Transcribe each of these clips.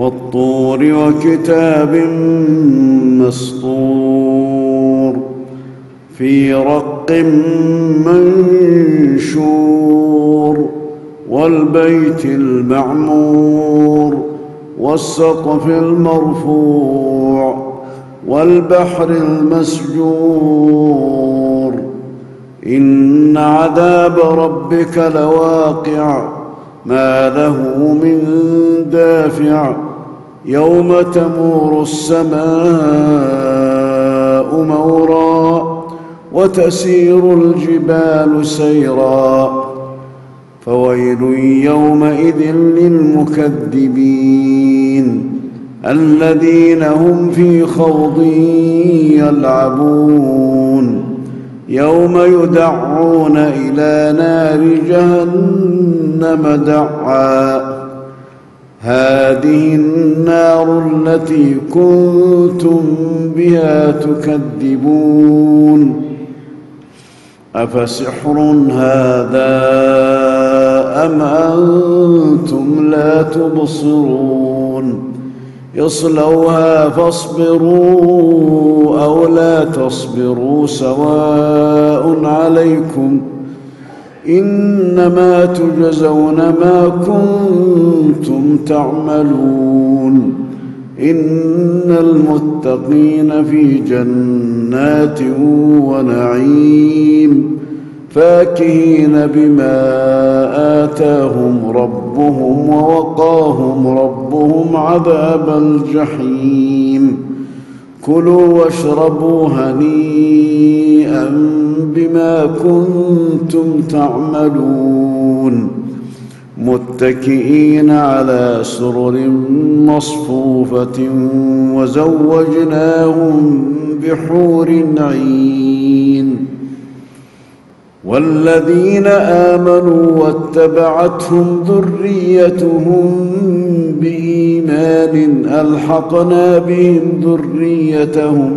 والطور وكتاب مسطور في رق منشور والبيت المعمور والسقف المرفوع والبحر المسجور إن عذاب ربك لواقع ما له من دافع يوم تمور السماء مورا وتسير الجبال سيرا فويل يومئذ للمكذبين الذين هم في خوض يلعبون يوم يدعون إلى نار جهنم دعا هذه النار التي كنتم بها تكذبون. أفسحر هذا أم أنتم لا تبصرون؟ يصلوها فاصبروا أو لا تصبروا سواء عليكم إنما تجزون ما كنتم تعملون. إن المتقين في جنات ونعيم. فاكهين بما آتاهم ربهم ووقاهم ربهم عذاب الجحيم. كلوا واشربوا هنيئا. بما كنتم تعملون متكئين على سرر مصفوفة وزوجناهم بحور عين والذين آمنوا واتبعتهم ذريتهم بإيمان ألحقنا بهم ذريتهم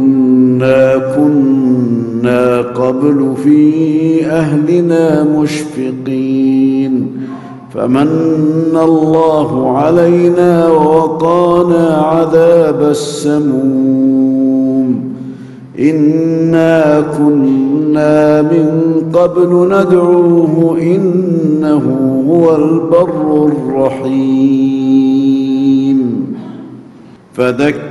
انا كنا قبل في أهلنا مشفقين فمن الله علينا ووقانا عذاب السموم إنا كنا من قبل ندعوه إنه هو البر الرحيم فذكر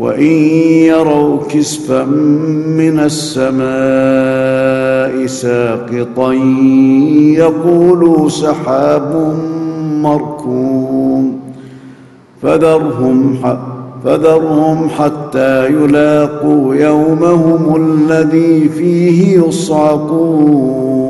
وإن يروا كسفا من السماء ساقطا يقولوا سحاب مركوم فذرهم فذرهم حتى يلاقوا يومهم الذي فيه يصعقون.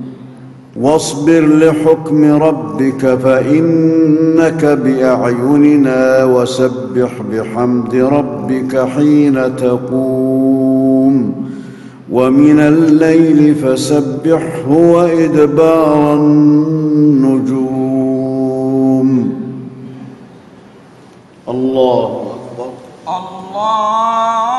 واصبر لحكم ربك فإنك بأعيننا وسبح بحمد ربك حين تقوم. ومن الليل فسبحه وإدبار النجوم. الله أكبر. الله